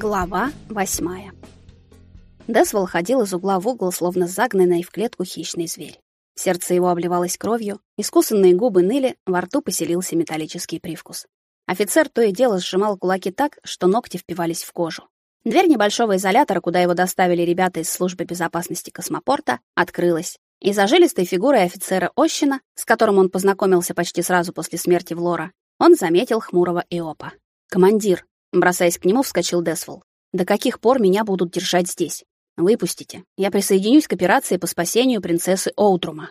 Глава восьмая. Десвол ходил из угла в угол, словно загнанный в клетку хищный зверь. Сердце его обливалось кровью, искусанные губы ныли, во рту поселился металлический привкус. Офицер то и дело сжимал кулаки так, что ногти впивались в кожу. Дверь небольшого изолятора, куда его доставили ребята из службы безопасности космопорта, открылась. И за жилистой фигурой офицера Ощина, с которым он познакомился почти сразу после смерти Влора, он заметил хмурого Иопа. «Командир», Бросаясь к нему, вскочил Десвол. До каких пор меня будут держать здесь? Выпустите. Я присоединюсь к операции по спасению принцессы Оудрума.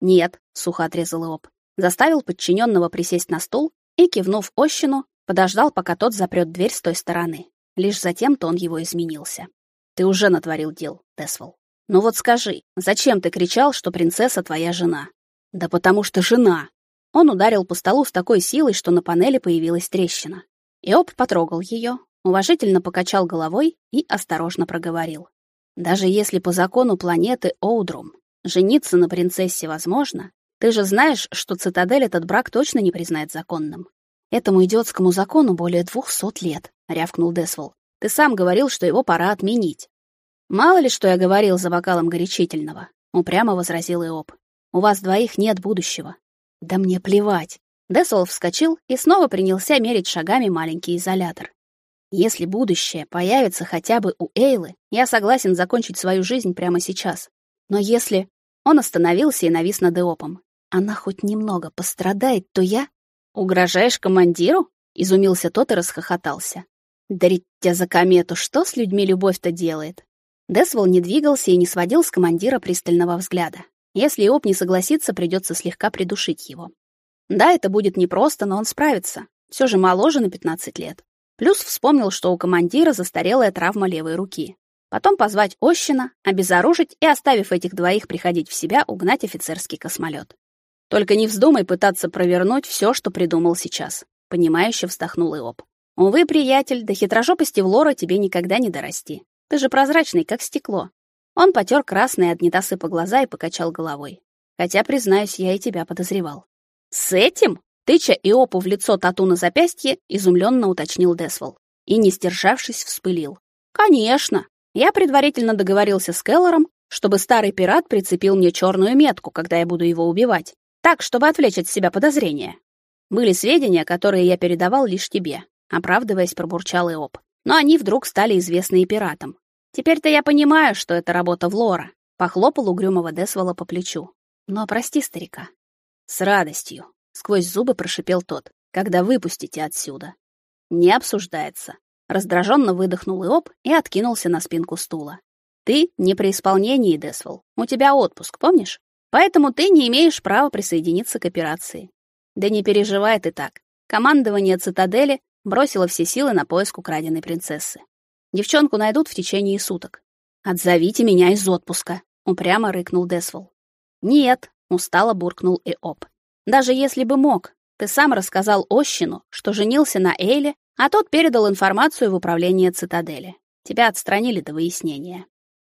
Нет, сухо отрезал Иоп. Заставил подчиненного присесть на стул и, кивнув Ощину, подождал, пока тот запрет дверь с той стороны. Лишь затем-то он его изменился. Ты уже натворил дел, Десвол. Ну вот скажи, зачем ты кричал, что принцесса твоя жена? Да потому что жена. Он ударил по столу с такой силой, что на панели появилась трещина. Иоп потрогал ее, уважительно покачал головой и осторожно проговорил. Даже если по закону планеты Оудрум жениться на принцессе возможно, ты же знаешь, что цитадель этот брак точно не признает законным. Этому идиотскому закону более двухсот лет, рявкнул Десвол. Ты сам говорил, что его пора отменить. Мало ли, что я говорил за бокалом горячительного, упрямо возразил Иоп. У вас двоих нет будущего. Да мне плевать. Десол вскочил и снова принялся мерить шагами маленький изолятор. Если будущее появится хотя бы у Эйлы, я согласен закончить свою жизнь прямо сейчас. Но если он остановился и навис над Эопом, она хоть немного пострадает, то я угрожаешь командиру? изумился тот и расхохотался. Дарить тебя за комету, что с людьми любовь-то делает? Десвол не двигался и не сводил с командира пристального взгляда. Если Эоп не согласится, придется слегка придушить его. Да, это будет непросто, но он справится. Все же моложе на 15 лет. Плюс вспомнил, что у командира застарелая травма левой руки. Потом позвать Ощина, обезоружить и, оставив этих двоих приходить в себя, угнать офицерский космолет. Только не вздумай пытаться провернуть все, что придумал сейчас, понимающе вздохнул Иоп. Увы, приятель, до хитрожопости в лора тебе никогда не дорасти. Ты же прозрачный, как стекло. Он потер красные от недосыпа глаза и покачал головой. Хотя, признаюсь, я и тебя подозревал. «С этим?» — тыча Иопу в лицо тату на запястье, изумленно уточнил Десвол. И, не сдержавшись, вспылил. «Конечно! Я предварительно договорился с Келлором, чтобы старый пират прицепил мне черную метку, когда я буду его убивать. Так, чтобы отвлечь от себя подозрения. Были сведения, которые я передавал лишь тебе», — оправдываясь, пробурчал Иоп. «Но они вдруг стали известны и пиратам. Теперь-то я понимаю, что это работа Влора», — похлопал угрюмого Десвола по плечу. «Но прости старика, с радостью, сквозь зубы прошипел тот. Когда выпустите отсюда? Не обсуждается. Раздраженно выдохнул Иоп и откинулся на спинку стула. Ты не при исполнении, Десвол. У тебя отпуск, помнишь? Поэтому ты не имеешь права присоединиться к операции. Да не переживай ты так. Командование цитадели бросило все силы на поиск украденной принцессы. Девчонку найдут в течение суток. Отзовите меня из отпуска, упрямо рыкнул Десвол. Нет, устало буркнул Эоп. Даже если бы мог, ты сам рассказал Ощину, что женился на Эйле, а тот передал информацию в управление цитадели. Тебя отстранили до выяснения.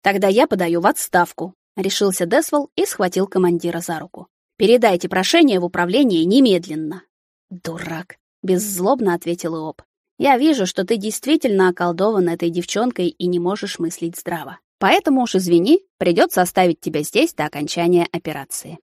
Тогда я подаю в отставку, решился Десвол и схватил командира за руку. Передайте прошение в управление немедленно. Дурак, беззлобно ответил Иоп. Я вижу, что ты действительно околдован этой девчонкой и не можешь мыслить здраво. Поэтому уж извини, придется оставить тебя здесь до окончания операции.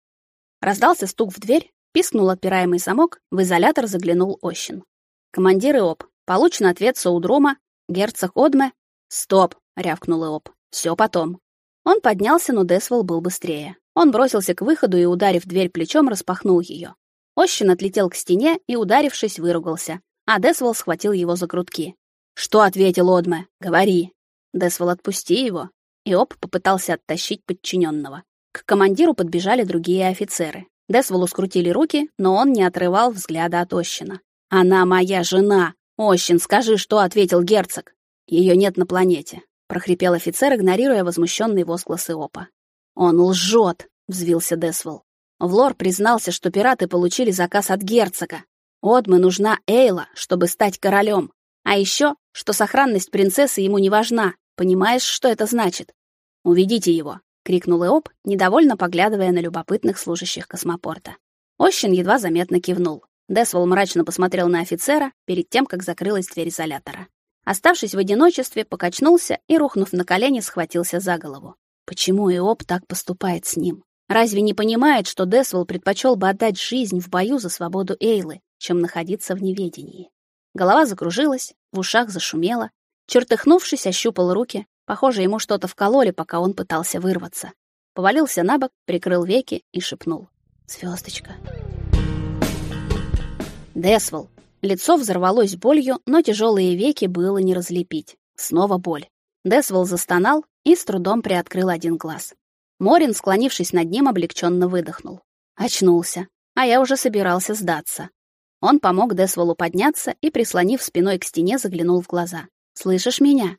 Раздался стук в дверь, пискнул отпираемый замок, в изолятор заглянул Ощин. Командир Иоп, получен ответ Саудрома, герцог Одме. Стоп, рявкнул Иоп. Все потом. Он поднялся, но Десвол был быстрее. Он бросился к выходу и, ударив дверь плечом, распахнул ее. Ощин отлетел к стене и, ударившись, выругался, а Десвол схватил его за грудки. «Что ответил Одме? Говори!» Десвол, отпусти его. Иоп попытался оттащить подчиненного. К командиру подбежали другие офицеры. Десволу скрутили руки, но он не отрывал взгляда от Ощина. «Она моя жена! Ощин, скажи, что ответил герцог!» «Ее нет на планете», — прохрипел офицер, игнорируя возмущенный возглас Иопа. «Он лжет!» — взвился Десвол. Влор признался, что пираты получили заказ от герцога. Одме нужна Эйла, чтобы стать королем. А еще, что сохранность принцессы ему не важна. Понимаешь, что это значит? «Уведите его!» — крикнул Эоп, недовольно поглядывая на любопытных служащих космопорта. Ощин едва заметно кивнул. Десвол мрачно посмотрел на офицера перед тем, как закрылась дверь изолятора. Оставшись в одиночестве, покачнулся и, рухнув на колени, схватился за голову. Почему Иоб так поступает с ним? Разве не понимает, что Десвол предпочел бы отдать жизнь в бою за свободу Эйлы, чем находиться в неведении? Голова закружилась, в ушах зашумело. Чертыхнувшись, ощупал руки. Похоже, ему что-то вкололи, пока он пытался вырваться. Повалился на бок, прикрыл веки и шепнул. «Звездочка». Десвол. Лицо взорвалось болью, но тяжелые веки было не разлепить. Снова боль. Десвол застонал и с трудом приоткрыл один глаз. Морин, склонившись над ним, облегченно выдохнул. Очнулся, а я уже собирался сдаться. Он помог Десволу подняться и, прислонив спиной к стене, заглянул в глаза. «Слышишь меня?»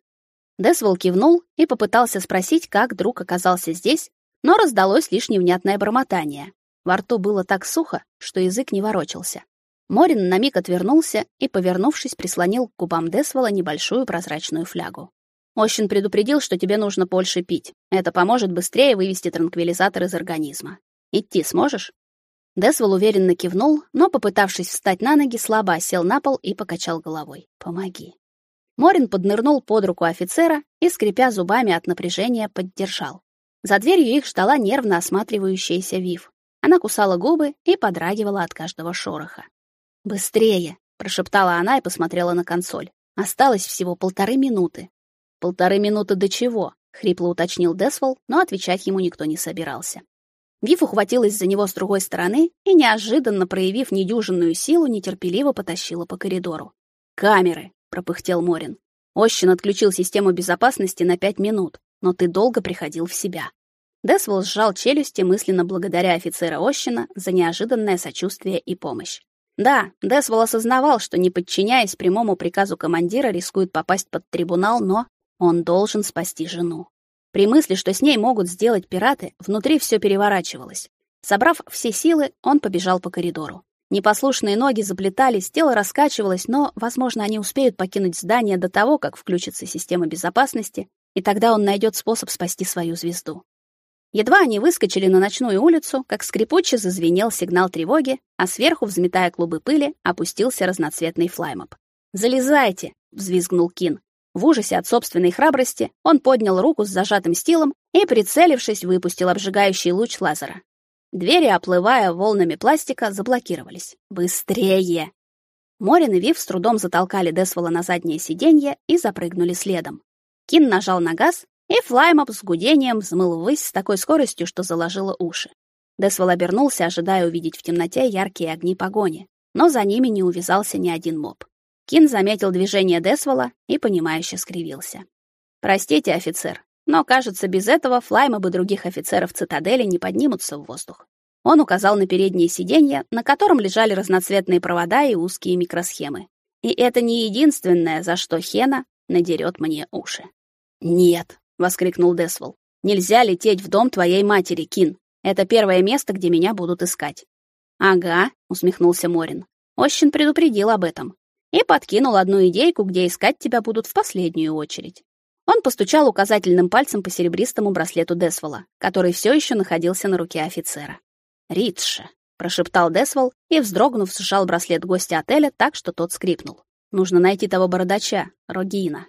Десвол кивнул и попытался спросить, как друг оказался здесь, но раздалось лишь невнятное бормотание. Во рту было так сухо, что язык не ворочался. Морин на миг отвернулся и, повернувшись, прислонил к губам Десвола небольшую прозрачную флягу. Ощин предупредил, что тебе нужно больше пить. Это поможет быстрее вывести транквилизатор из организма. Идти сможешь? Десвол уверенно кивнул, но, попытавшись встать на ноги, слабо сел на пол и покачал головой. Помоги. Морин поднырнул под руку офицера и, скрипя зубами от напряжения, поддержал. За дверью их ждала нервно осматривающаяся Вив. Она кусала губы и подрагивала от каждого шороха. «Быстрее!» — прошептала она и посмотрела на консоль. Осталось всего полторы минуты. «Полторы минуты до чего?» — хрипло уточнил Десвол, но отвечать ему никто не собирался. Вив ухватилась за него с другой стороны и, неожиданно проявив недюжинную силу, нетерпеливо потащила по коридору. «Камеры!» — пропыхтел Морин. «Ощин отключил систему безопасности на пять минут, но ты долго приходил в себя». Десвол сжал челюсти, мысленно благодаря офицера Ощина за неожиданное сочувствие и помощь. Да, Десвол осознавал, что, не подчиняясь прямому приказу командира, рискует попасть под трибунал, но он должен спасти жену. При мысли, что с ней могут сделать пираты, внутри все переворачивалось. Собрав все силы, он побежал по коридору. Непослушные ноги заплетались, тело раскачивалось, но, возможно, они успеют покинуть здание до того, как включится система безопасности, и тогда он найдет способ спасти свою звезду. Едва они выскочили на ночную улицу, как скрипуче зазвенел сигнал тревоги, а сверху, взметая клубы пыли, опустился разноцветный флаймоп. «Залезайте!» — взвизгнул Кин. В ужасе от собственной храбрости он поднял руку с зажатым стилом и, прицелившись, выпустил обжигающий луч лазера. Двери, оплывая волнами пластика, заблокировались. «Быстрее!» Морин и Вив с трудом затолкали Десвола на заднее сиденье и запрыгнули следом. Кин нажал на газ, и флаймоп с гудением взмыл ввысь с такой скоростью, что заложило уши. Десвол обернулся, ожидая увидеть в темноте яркие огни погони, но за ними не увязался ни один моб. Кин заметил движение Десвола и понимающе скривился. Простите, офицер, но, кажется, без этого флаймобы других офицеров цитадели не поднимутся в воздух. Он указал на переднее сиденье, на котором лежали разноцветные провода и узкие микросхемы. И это не единственное, за что Хена надерет мне уши. Нет, воскликнул Десвол. Нельзя лететь в дом твоей матери, Кин. Это первое место, где меня будут искать. Ага, усмехнулся Морин. Ощин предупредил об этом и подкинул одну идейку, где искать тебя будут в последнюю очередь. Он постучал указательным пальцем по серебристому браслету Десвола, который все еще находился на руке офицера. Ридше, прошептал Десвол и, вздрогнув, сжал браслет гостя отеля так, что тот скрипнул. Нужно найти того бородача, Рогина.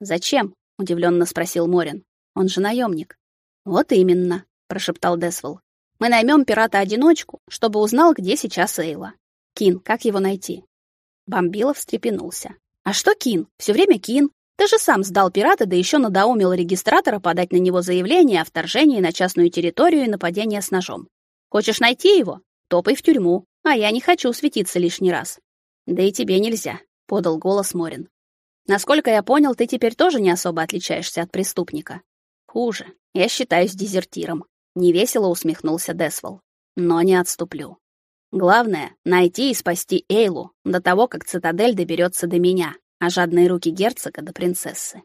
Зачем? удивленно спросил Морин. Он же наемник. Вот именно, прошептал Десвол. Мы наймем пирата-одиночку, чтобы узнал, где сейчас Эйла. Кин, как его найти? Бомбилов встрепенулся. А что Кин? Все время Кин. Ты же сам сдал пирата, да еще надоумил регистратора подать на него заявление о вторжении на частную территорию и нападении с ножом. Хочешь найти его? Топай в тюрьму. А я не хочу светиться лишний раз. Да и тебе нельзя, подал голос Морин. Насколько я понял, ты теперь тоже не особо отличаешься от преступника. Хуже. Я считаюсь дезертиром. Невесело усмехнулся Десвол. Но не отступлю. Главное найти и спасти Эйлу до того, как цитадель доберется до меня, а жадные руки герцога до принцессы.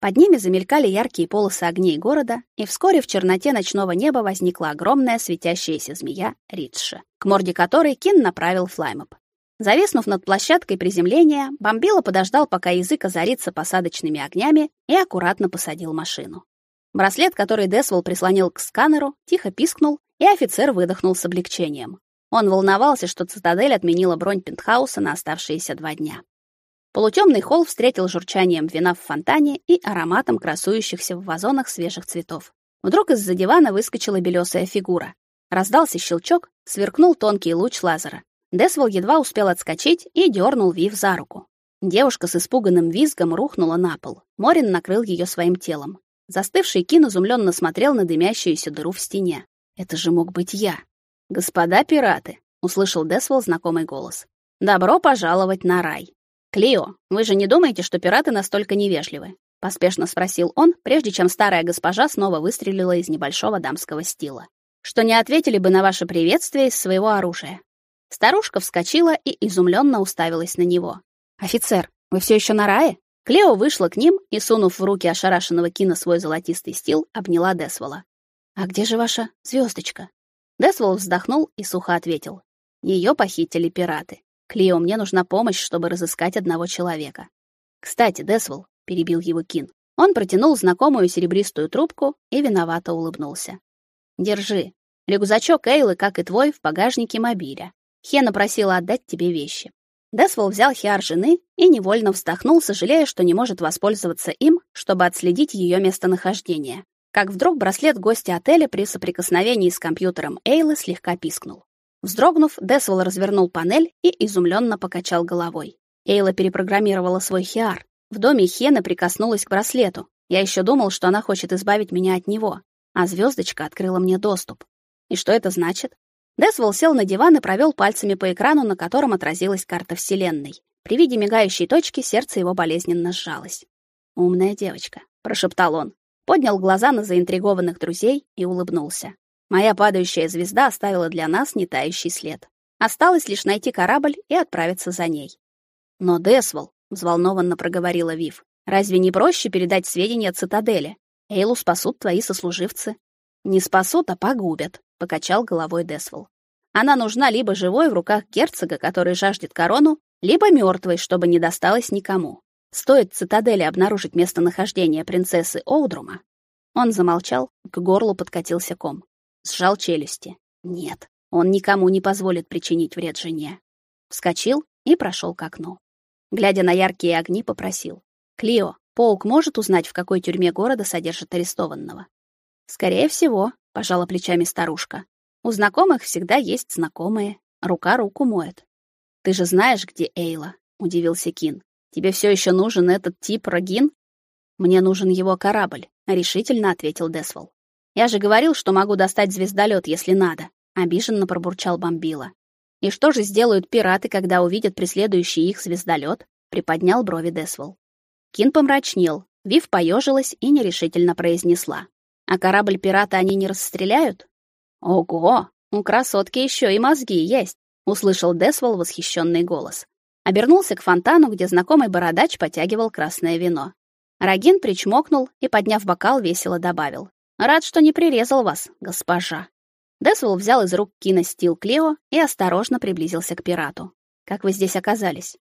Под ними замелькали яркие полосы огней города, и вскоре в черноте ночного неба возникла огромная светящаяся змея Ридша, к морде которой Кин направил флаймоп. Зависнув над площадкой приземления, Бомбила подождал, пока язык озарится посадочными огнями, и аккуратно посадил машину. Браслет, который Десвол прислонил к сканеру, тихо пискнул, и офицер выдохнул с облегчением. Он волновался, что цитадель отменила бронь пентхауса на оставшиеся два дня. Полутемный холл встретил журчанием вина в фонтане и ароматом красующихся в вазонах свежих цветов. Вдруг из-за дивана выскочила белесая фигура. Раздался щелчок, сверкнул тонкий луч лазера. Десвол едва успел отскочить и дернул Вив за руку. Девушка с испуганным визгом рухнула на пол. Морин накрыл ее своим телом. Застывший Кин изумленно смотрел на дымящуюся дыру в стене. Это же мог быть я. Господа пираты, услышал Десвол знакомый голос. Добро пожаловать на рай. Клио, вы же не думаете, что пираты настолько невежливы? поспешно спросил он, прежде чем старая госпожа снова выстрелила из небольшого дамского стила. Что не ответили бы на ваше приветствие из своего оружия. Старушка вскочила и изумленно уставилась на него. Офицер, вы все еще на рае? Клео вышла к ним и, сунув в руки ошарашенного Кина свой золотистый стил, обняла Десвола. А где же ваша звездочка? Десвол вздохнул и сухо ответил: Ее похитили пираты. Клео, мне нужна помощь, чтобы разыскать одного человека. Кстати, Десвол, перебил его Кин. Он протянул знакомую серебристую трубку и виновато улыбнулся. Держи. Рюкзачок Эйлы, как и твой, в багажнике мобиля. Хена просила отдать тебе вещи. Десвол взял хиар жены и невольно вздохнул, сожалея, что не может воспользоваться им, чтобы отследить ее местонахождение. Как вдруг браслет гостя отеля при соприкосновении с компьютером Эйлы слегка пискнул. Вздрогнув, Десвол развернул панель и изумленно покачал головой. Эйла перепрограммировала свой хиар. В доме Хена прикоснулась к браслету. Я еще думал, что она хочет избавить меня от него, а звездочка открыла мне доступ. И что это значит? Десвол сел на диван и провел пальцами по экрану, на котором отразилась карта вселенной. При виде мигающей точки сердце его болезненно сжалось. "Умная девочка", прошептал он. Поднял глаза на заинтригованных друзей и улыбнулся. Моя падающая звезда оставила для нас нетающий след. Осталось лишь найти корабль и отправиться за ней. Но Десвол, взволнованно проговорила Вив. Разве не проще передать сведения цитадели? Эйлу спасут твои сослуживцы. Не спасут, а погубят, покачал головой Десвол. Она нужна либо живой в руках герцога, который жаждет корону, либо мертвой, чтобы не досталось никому. Стоит цитадели обнаружить местонахождение принцессы Оудрума. Он замолчал, к горлу подкатился ком сжал челюсти. Нет, он никому не позволит причинить вред жене. Вскочил и прошел к окну. Глядя на яркие огни, попросил: "Клио, полк может узнать, в какой тюрьме города содержат арестованного?" "Скорее всего", пожала плечами старушка. "У знакомых всегда есть знакомые, рука руку моет". "Ты же знаешь, где Эйла?" удивился Кин. "Тебе все еще нужен этот тип Рогин?" "Мне нужен его корабль", решительно ответил Десвол. Я же говорил, что могу достать звездолет, если надо, обиженно пробурчал Бомбила. И что же сделают пираты, когда увидят преследующий их звездолет? приподнял брови Десвол. Кин помрачнел, Вив поежилась и нерешительно произнесла: "А корабль пирата они не расстреляют?" "Ого, у красотки еще и мозги есть", услышал Десвол восхищенный голос. Обернулся к фонтану, где знакомый бородач потягивал красное вино. Рагин причмокнул и, подняв бокал, весело добавил: Рад, что не прирезал вас, госпожа. Десвол взял из рук Кина стил Клео и осторожно приблизился к пирату. Как вы здесь оказались?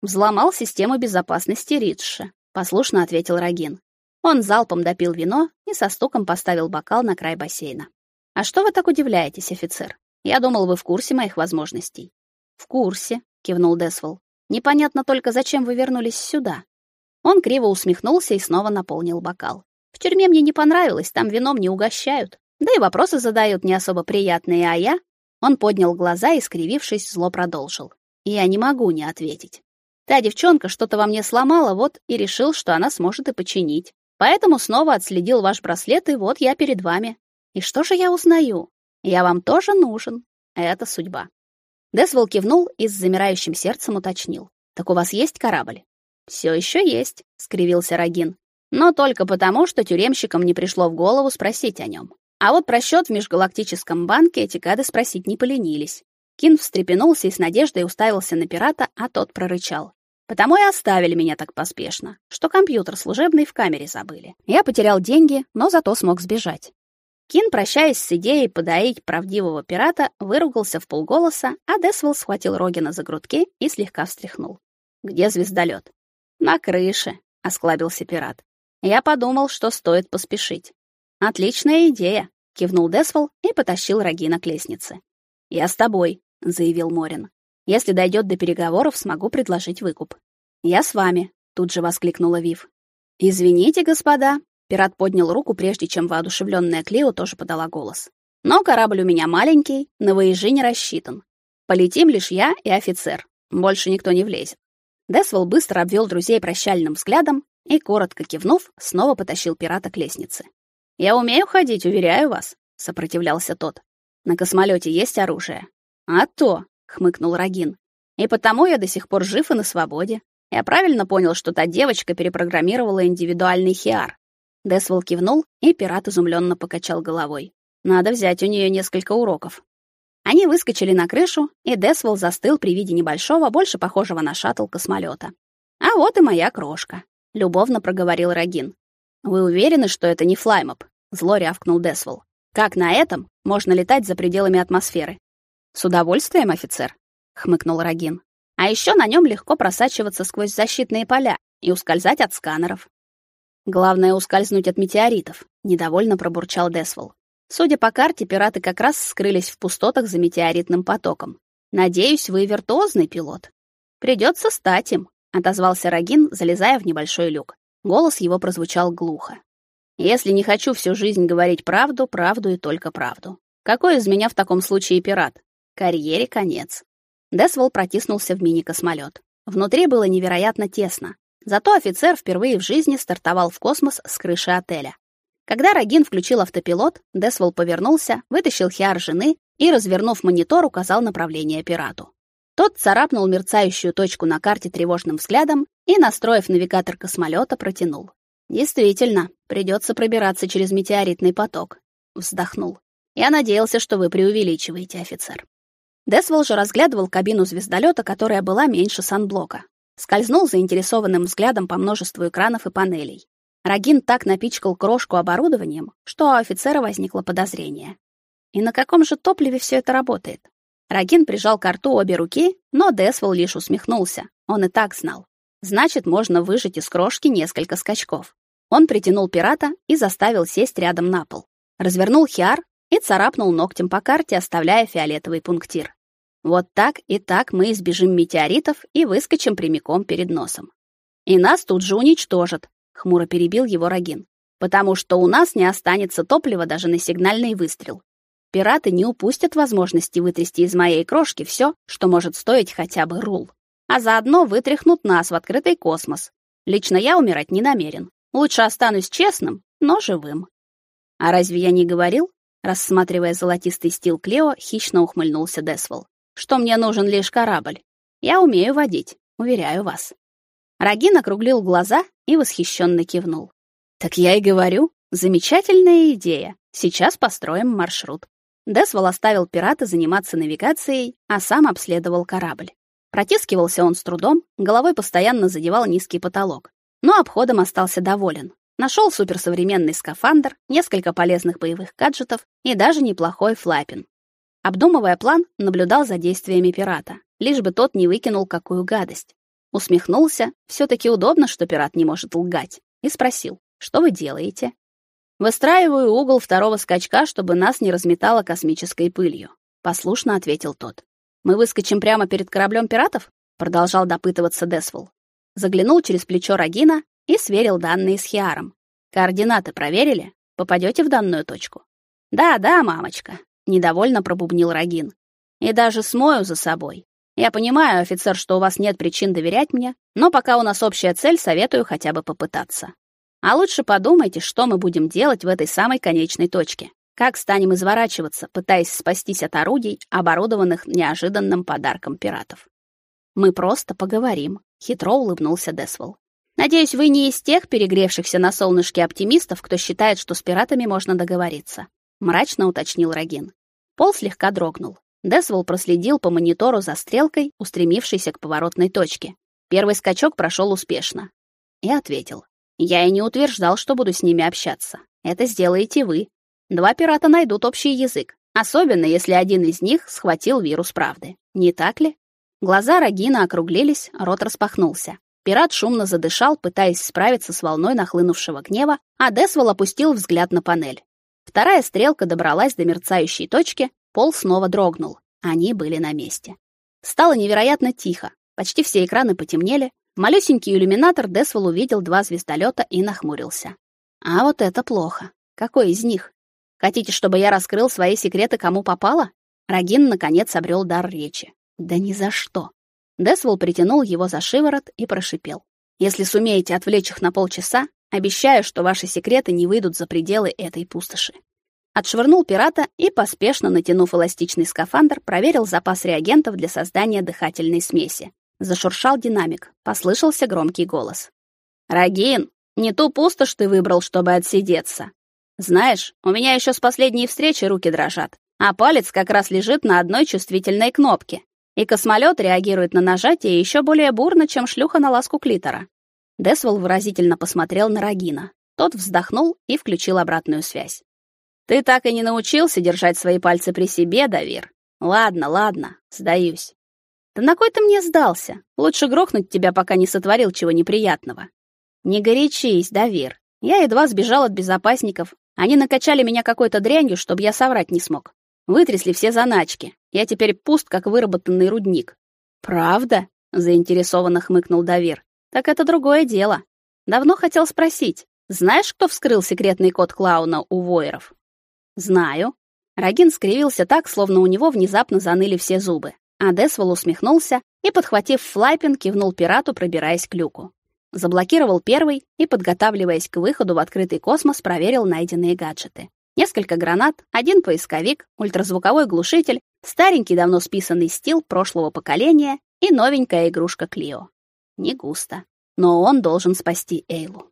Взломал систему безопасности Ридша, послушно ответил Рагин. Он залпом допил вино и со стуком поставил бокал на край бассейна. А что вы так удивляетесь, офицер? Я думал, вы в курсе моих возможностей. В курсе, кивнул Десвол. Непонятно только, зачем вы вернулись сюда. Он криво усмехнулся и снова наполнил бокал. В тюрьме мне не понравилось, там вином не угощают. Да и вопросы задают не особо приятные, а я... Он поднял глаза и, скривившись, зло продолжил. Я не могу не ответить. Та девчонка что-то во мне сломала, вот и решил, что она сможет и починить. Поэтому снова отследил ваш браслет, и вот я перед вами. И что же я узнаю? Я вам тоже нужен. Это судьба. Десвол кивнул и с замирающим сердцем уточнил. Так у вас есть корабль? Все еще есть, скривился Рагин но только потому, что тюремщикам не пришло в голову спросить о нем. А вот про счет в межгалактическом банке эти гады спросить не поленились. Кин встрепенулся и с надеждой уставился на пирата, а тот прорычал: "Потому и оставили меня так поспешно, что компьютер служебный в камере забыли. Я потерял деньги, но зато смог сбежать". Кин, прощаясь с идеей подоить правдивого пирата, выругался в полголоса, а Десвелл схватил Рогина за грудки и слегка встряхнул. "Где звездолет? "На крыше", осклабился пират. Я подумал, что стоит поспешить. Отличная идея, кивнул Десвол и потащил Рагина к лестнице. Я с тобой, заявил Морин. Если дойдет до переговоров, смогу предложить выкуп. «Я с вами», — тут же воскликнула Вив. «Извините, господа», — пират поднял руку, прежде чем воодушевленная Клео тоже подала голос. «Но корабль у меня маленький, на выезжи не рассчитан. Полетим лишь я и офицер. Больше никто не влезет». Десвол быстро обвел друзей прощальным взглядом и, коротко кивнув, снова потащил пирата к лестнице. «Я умею ходить, уверяю вас», — сопротивлялся тот. «На космолете есть оружие?» «А то», — хмыкнул Рагин. «И потому я до сих пор жив и на свободе. Я правильно понял, что та девочка перепрограммировала индивидуальный хиар?» Десвол кивнул, и пират изумленно покачал головой. «Надо взять у нее несколько уроков». Они выскочили на крышу, и Десвол застыл при виде небольшого, больше похожего на шаттл космолета. «А вот и моя крошка», — любовно проговорил Рагин. «Вы уверены, что это не флаймоп?» — зло рявкнул Десвол. «Как на этом можно летать за пределами атмосферы?» «С удовольствием, офицер», — хмыкнул Рагин. «А еще на нем легко просачиваться сквозь защитные поля и ускользать от сканеров». «Главное — ускользнуть от метеоритов», — недовольно пробурчал Десвол. Судя по карте, пираты как раз скрылись в пустотах за метеоритным потоком. Надеюсь, вы виртуозный пилот. Придется стать им, отозвался Рагин, залезая в небольшой люк. Голос его прозвучал глухо. Если не хочу всю жизнь говорить правду, правду и только правду. Какой из меня в таком случае пират? Карьере конец. Десвол протиснулся в мини-космолет. Внутри было невероятно тесно. Зато офицер впервые в жизни стартовал в космос с крыши отеля. Когда Рагин включил автопилот, Десвол повернулся, вытащил хиар жены и, развернув монитор, указал направление пирату. Тот царапнул мерцающую точку на карте тревожным взглядом и, настроив навигатор космолета, протянул. «Действительно, придется пробираться через метеоритный поток», — вздохнул. «Я надеялся, что вы преувеличиваете, офицер». Десвол же разглядывал кабину звездолета, которая была меньше санблока. Скользнул заинтересованным взглядом по множеству экранов и панелей. Рагин так напичкал крошку оборудованием, что у офицера возникло подозрение. И на каком же топливе все это работает? Рагин прижал к рту обе руки, но Десвол лишь усмехнулся. Он и так знал. Значит, можно выжать из крошки несколько скачков. Он притянул пирата и заставил сесть рядом на пол. Развернул хиар и царапнул ногтем по карте, оставляя фиолетовый пунктир. Вот так и так мы избежим метеоритов и выскочим прямиком перед носом. И нас тут же уничтожат, хмуро перебил его Рагин. Потому что у нас не останется топлива даже на сигнальный выстрел. Пираты не упустят возможности вытрясти из моей крошки все, что может стоить хотя бы рул. А заодно вытряхнут нас в открытый космос. Лично я умирать не намерен. Лучше останусь честным, но живым. А разве я не говорил? Рассматривая золотистый стил Клео, хищно ухмыльнулся Десвол. Что мне нужен лишь корабль. Я умею водить, уверяю вас. Рагин округлил глаза и восхищенно кивнул. Так я и говорю, замечательная идея. Сейчас построим маршрут. Десвол оставил пирата заниматься навигацией, а сам обследовал корабль. Протискивался он с трудом, головой постоянно задевал низкий потолок. Но обходом остался доволен. Нашел суперсовременный скафандр, несколько полезных боевых гаджетов и даже неплохой флапин. Обдумывая план, наблюдал за действиями пирата, лишь бы тот не выкинул какую гадость. Усмехнулся, все таки удобно, что пират не может лгать, и спросил: "Что вы делаете?" Выстраиваю угол второго скачка, чтобы нас не разметало космической пылью, послушно ответил тот. Мы выскочим прямо перед кораблем пиратов? продолжал допытываться Десвол. Заглянул через плечо Рагина и сверил данные с Хиаром. Координаты проверили? Попадете в данную точку? Да, да, мамочка, недовольно пробубнил Рагин. И даже смою за собой. Я понимаю, офицер, что у вас нет причин доверять мне, но пока у нас общая цель, советую хотя бы попытаться. А лучше подумайте, что мы будем делать в этой самой конечной точке. Как станем изворачиваться, пытаясь спастись от орудий, оборудованных неожиданным подарком пиратов. Мы просто поговорим, хитро улыбнулся Десвол. Надеюсь, вы не из тех перегревшихся на солнышке оптимистов, кто считает, что с пиратами можно договориться, мрачно уточнил Рагин. Пол слегка дрогнул. Десвол проследил по монитору за стрелкой, устремившейся к поворотной точке. Первый скачок прошел успешно. И ответил: я и не утверждал, что буду с ними общаться. Это сделаете вы. Два пирата найдут общий язык, особенно если один из них схватил вирус правды. Не так ли? Глаза Рагина округлились, рот распахнулся. Пират шумно задышал, пытаясь справиться с волной нахлынувшего гнева, а Десвол опустил взгляд на панель. Вторая стрелка добралась до мерцающей точки, пол снова дрогнул. Они были на месте. Стало невероятно тихо. Почти все экраны потемнели, Малюсенький иллюминатор Десвол увидел два звездолета и нахмурился. А вот это плохо. Какой из них? Хотите, чтобы я раскрыл свои секреты кому попало? Рагин наконец обрел дар речи. Да ни за что. Десвол притянул его за шиворот и прошипел: "Если сумеете отвлечь их на полчаса, обещаю, что ваши секреты не выйдут за пределы этой пустоши". Отшвырнул пирата и поспешно натянув эластичный скафандр, проверил запас реагентов для создания дыхательной смеси. Зашуршал динамик, послышался громкий голос. Рагин, не ту пустошь ты выбрал, чтобы отсидеться. Знаешь, у меня еще с последней встречи руки дрожат, а палец как раз лежит на одной чувствительной кнопке. И космолет реагирует на нажатие еще более бурно, чем шлюха на ласку клитора. Десвол выразительно посмотрел на Рагина. Тот вздохнул и включил обратную связь. Ты так и не научился держать свои пальцы при себе, Давир. Ладно, ладно, сдаюсь. Да на кой ты мне сдался? Лучше грохнуть тебя, пока не сотворил чего неприятного. Не горячись, Давир. Я едва сбежал от безопасников. Они накачали меня какой-то дрянью, чтобы я соврать не смог. Вытрясли все заначки. Я теперь пуст, как выработанный рудник. Правда? заинтересованно хмыкнул Давир. Так это другое дело. Давно хотел спросить. Знаешь, кто вскрыл секретный код клауна у воеров? Знаю. Рагин скривился так, словно у него внезапно заныли все зубы. А усмехнулся и, подхватив флайпин, кивнул пирату, пробираясь к люку. Заблокировал первый и, подготавливаясь к выходу в открытый космос, проверил найденные гаджеты. Несколько гранат, один поисковик, ультразвуковой глушитель, старенький давно списанный стил прошлого поколения и новенькая игрушка Клио. Не густо, но он должен спасти Эйлу.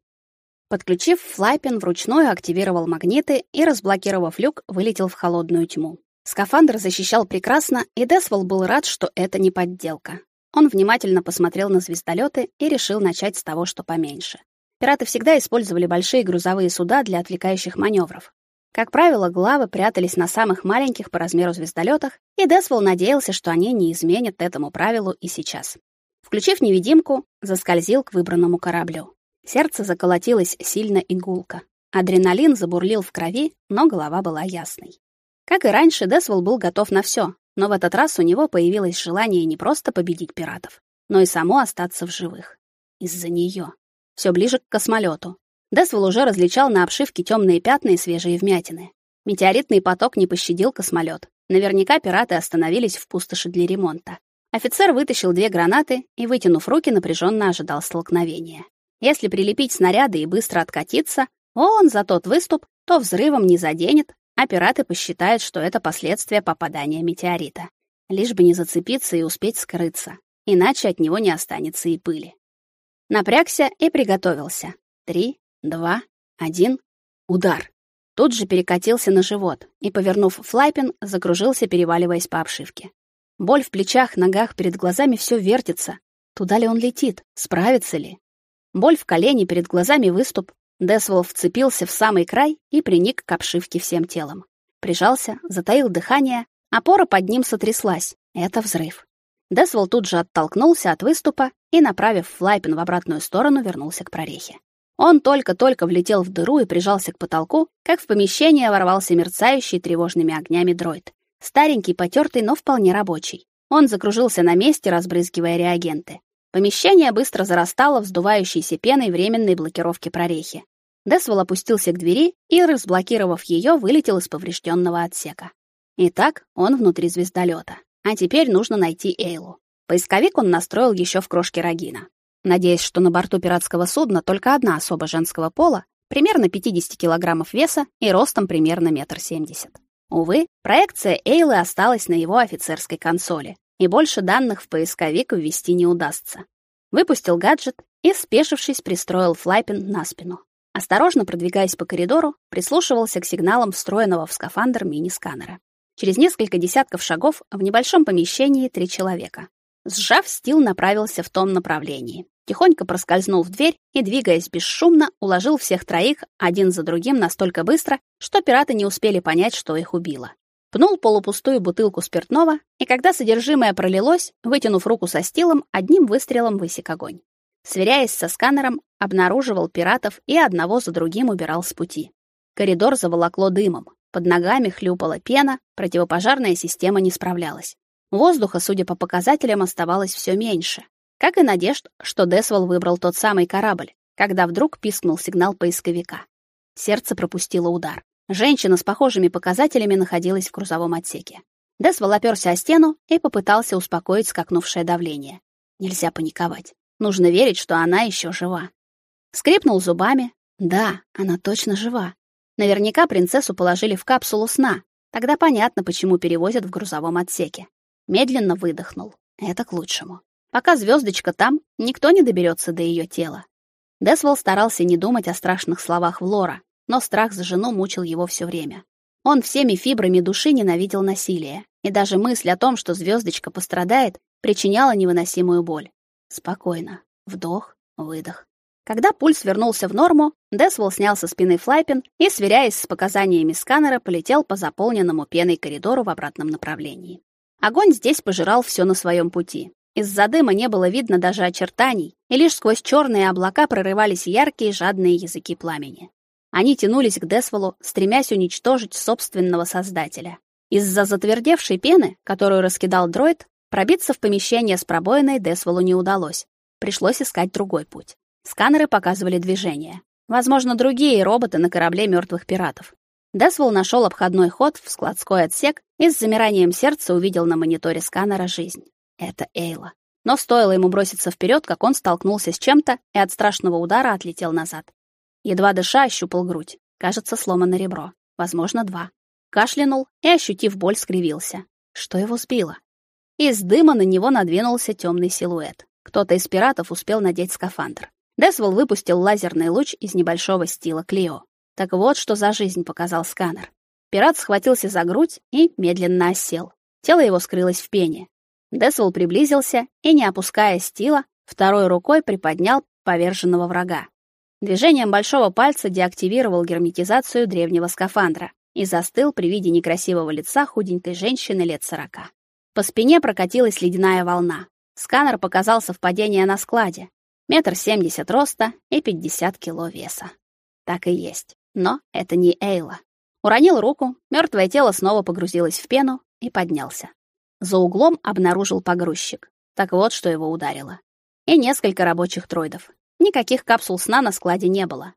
Подключив флайпен, вручную активировал магниты и, разблокировав люк, вылетел в холодную тьму. Скафандр защищал прекрасно, и Десвол был рад, что это не подделка. Он внимательно посмотрел на звездолеты и решил начать с того, что поменьше. Пираты всегда использовали большие грузовые суда для отвлекающих маневров. Как правило, главы прятались на самых маленьких по размеру звездолетах, и Десвол надеялся, что они не изменят этому правилу и сейчас. Включив невидимку, заскользил к выбранному кораблю. Сердце заколотилось сильно и гулко. Адреналин забурлил в крови, но голова была ясной. Как и раньше, Десвол был готов на все, но в этот раз у него появилось желание не просто победить пиратов, но и само остаться в живых. Из-за нее. Все ближе к космолету. Десвол уже различал на обшивке темные пятна и свежие вмятины. Метеоритный поток не пощадил космолет. Наверняка пираты остановились в пустоши для ремонта. Офицер вытащил две гранаты и, вытянув руки, напряженно ожидал столкновения. Если прилепить снаряды и быстро откатиться, он за тот выступ, то взрывом не заденет, а пираты посчитают, что это последствия попадания метеорита. Лишь бы не зацепиться и успеть скрыться, иначе от него не останется и пыли. Напрягся и приготовился. Три, два, один, удар. Тут же перекатился на живот и, повернув флайпин, закружился, переваливаясь по обшивке. Боль в плечах, ногах, перед глазами все вертится. Туда ли он летит? Справится ли? Боль в колене, перед глазами выступ. Десвол вцепился в самый край и приник к обшивке всем телом. Прижался, затаил дыхание, опора под ним сотряслась. Это взрыв. Десвол тут же оттолкнулся от выступа и, направив флайпен в обратную сторону, вернулся к прорехе. Он только-только влетел в дыру и прижался к потолку, как в помещение ворвался мерцающий тревожными огнями дроид. Старенький, потертый, но вполне рабочий. Он закружился на месте, разбрызгивая реагенты. Помещение быстро зарастало вздувающейся пеной временной блокировки прорехи. Десвол опустился к двери и, разблокировав ее, вылетел из поврежденного отсека. Итак, он внутри звездолета. А теперь нужно найти Эйлу. Поисковик он настроил еще в крошке Рогина. Надеясь, что на борту пиратского судна только одна особа женского пола, примерно 50 килограммов веса и ростом примерно метр семьдесят. Увы, проекция Эйлы осталась на его офицерской консоли, и больше данных в поисковик ввести не удастся. Выпустил гаджет и, спешившись, пристроил флайпин на спину. Осторожно продвигаясь по коридору, прислушивался к сигналам встроенного в скафандр мини-сканера. Через несколько десятков шагов в небольшом помещении три человека. Сжав, Стил направился в том направлении. Тихонько проскользнул в дверь и, двигаясь бесшумно, уложил всех троих один за другим настолько быстро, что пираты не успели понять, что их убило пнул полупустую бутылку спиртного, и когда содержимое пролилось, вытянув руку со стилом, одним выстрелом высек огонь. Сверяясь со сканером, обнаруживал пиратов и одного за другим убирал с пути. Коридор заволокло дымом, под ногами хлюпала пена, противопожарная система не справлялась. Воздуха, судя по показателям, оставалось все меньше. как и надежд, что Десвол выбрал тот самый корабль, когда вдруг пискнул сигнал поисковика. Сердце пропустило удар. Женщина с похожими показателями находилась в грузовом отсеке. Десвол оперся о стену и попытался успокоить скакнувшее давление. Нельзя паниковать. Нужно верить, что она еще жива. Скрипнул зубами. Да, она точно жива. Наверняка принцессу положили в капсулу сна. Тогда понятно, почему перевозят в грузовом отсеке. Медленно выдохнул. Это к лучшему. Пока звездочка там, никто не доберется до ее тела. Десвол старался не думать о страшных словах Влора, но страх за жену мучил его все время. Он всеми фибрами души ненавидел насилие, и даже мысль о том, что звездочка пострадает, причиняла невыносимую боль. Спокойно. Вдох, выдох. Когда пульс вернулся в норму, Десвол снял со спины флайпин и, сверяясь с показаниями сканера, полетел по заполненному пеной коридору в обратном направлении. Огонь здесь пожирал все на своем пути. Из-за дыма не было видно даже очертаний, и лишь сквозь черные облака прорывались яркие жадные языки пламени. Они тянулись к Десволу, стремясь уничтожить собственного создателя. Из-за затвердевшей пены, которую раскидал дроид, пробиться в помещение с пробоиной Десволу не удалось. Пришлось искать другой путь. Сканеры показывали движение. Возможно, другие роботы на корабле мертвых пиратов. Десвол нашел обходной ход в складской отсек и с замиранием сердца увидел на мониторе сканера жизнь. Это Эйла. Но стоило ему броситься вперед, как он столкнулся с чем-то и от страшного удара отлетел назад. Едва дыша, ощупал грудь. Кажется, сломано ребро. Возможно, два. Кашлянул и, ощутив боль, скривился. Что его сбило? Из дыма на него надвинулся темный силуэт. Кто-то из пиратов успел надеть скафандр. Десвол выпустил лазерный луч из небольшого стила Клио. Так вот, что за жизнь показал сканер. Пират схватился за грудь и медленно осел. Тело его скрылось в пене. Десвол приблизился и, не опуская стила, второй рукой приподнял поверженного врага. Движением большого пальца деактивировал герметизацию древнего скафандра и застыл при виде некрасивого лица худенькой женщины лет сорока. По спине прокатилась ледяная волна. Сканер показал совпадение на складе. Метр семьдесят роста и пятьдесят кило веса. Так и есть. Но это не Эйла. Уронил руку, мертвое тело снова погрузилось в пену и поднялся. За углом обнаружил погрузчик. Так вот, что его ударило. И несколько рабочих дроидов. Никаких капсул сна на складе не было.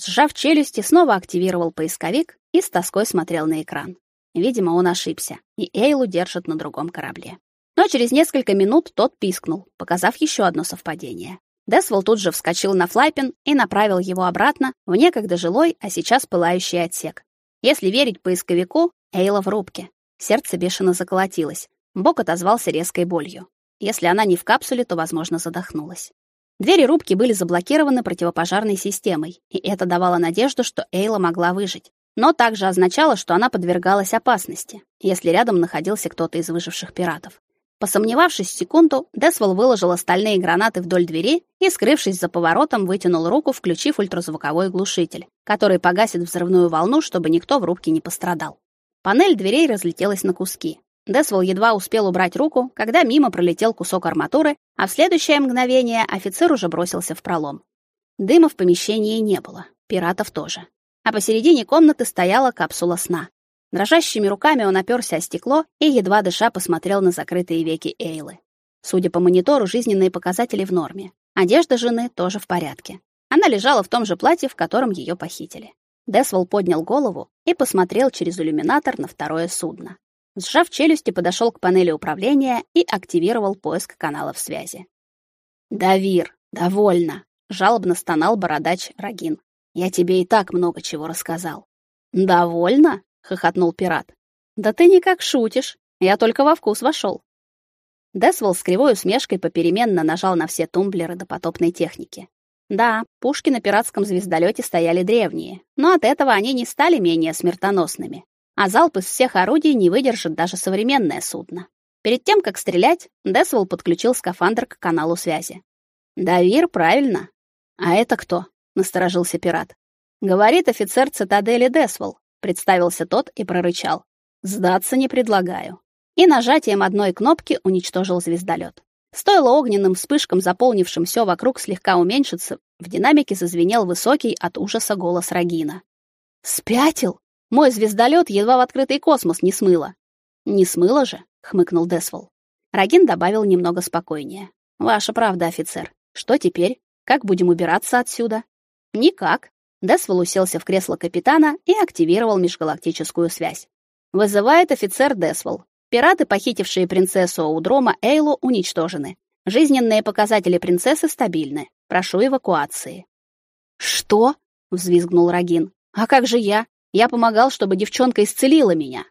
Сжав челюсти, снова активировал поисковик и с тоской смотрел на экран. Видимо, он ошибся, и Эйлу держат на другом корабле. Но через несколько минут тот пискнул, показав еще одно совпадение. Десвол тут же вскочил на флайпин и направил его обратно в некогда жилой, а сейчас пылающий отсек. Если верить поисковику, Эйла в рубке. Сердце бешено заколотилось. Бок отозвался резкой болью. Если она не в капсуле, то, возможно, задохнулась. Двери рубки были заблокированы противопожарной системой, и это давало надежду, что Эйла могла выжить. Но также означало, что она подвергалась опасности, если рядом находился кто-то из выживших пиратов. Посомневавшись секунду, Десвол выложил остальные гранаты вдоль двери и, скрывшись за поворотом, вытянул руку, включив ультразвуковой глушитель, который погасит взрывную волну, чтобы никто в рубке не пострадал. Панель дверей разлетелась на куски. Десвол едва успел убрать руку, когда мимо пролетел кусок арматуры, а в следующее мгновение офицер уже бросился в пролом. Дыма в помещении не было, пиратов тоже. А посередине комнаты стояла капсула сна. Дрожащими руками он оперся о стекло и едва дыша посмотрел на закрытые веки Эйлы. Судя по монитору, жизненные показатели в норме. Одежда жены тоже в порядке. Она лежала в том же платье, в котором ее похитили. Десвол поднял голову и посмотрел через иллюминатор на второе судно. Сжав челюсти, подошел к панели управления и активировал поиск каналов связи. «Давир, довольно!» — жалобно стонал бородач Рагин. «Я тебе и так много чего рассказал». «Довольно?» — хохотнул пират. «Да ты никак шутишь. Я только во вкус вошел». Десвол с кривой усмешкой попеременно нажал на все тумблеры допотопной техники. Да, пушки на пиратском звездолете стояли древние, но от этого они не стали менее смертоносными а залп из всех орудий не выдержит даже современное судно. Перед тем, как стрелять, Десвол подключил скафандр к каналу связи. «Давир, правильно. А это кто?» — насторожился пират. «Говорит офицер цитадели Десвол», — представился тот и прорычал. «Сдаться не предлагаю». И нажатием одной кнопки уничтожил звездолет. Стоило огненным вспышкам, заполнившим все вокруг, слегка уменьшиться, в динамике зазвенел высокий от ужаса голос Рагина. «Спятил?» Мой звездолет едва в открытый космос не смыло. Не смыло же, хмыкнул Десвол. Рагин добавил немного спокойнее. Ваша правда, офицер. Что теперь? Как будем убираться отсюда? Никак. Десвол уселся в кресло капитана и активировал межгалактическую связь. Вызывает офицер Десвол. Пираты, похитившие принцессу Аудрома Эйлу, уничтожены. Жизненные показатели принцессы стабильны. Прошу эвакуации. Что? взвизгнул Рагин. А как же я? Я помогал, чтобы девчонка исцелила меня.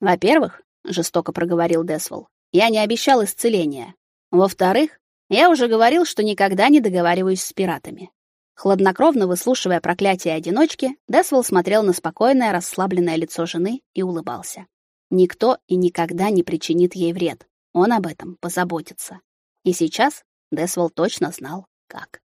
Во-первых, жестоко проговорил Десвол. Я не обещал исцеления. Во-вторых, я уже говорил, что никогда не договариваюсь с пиратами. Хладнокровно выслушивая проклятие одиночки, Десвол смотрел на спокойное, расслабленное лицо жены и улыбался. Никто и никогда не причинит ей вред. Он об этом позаботится. И сейчас Десвол точно знал, как.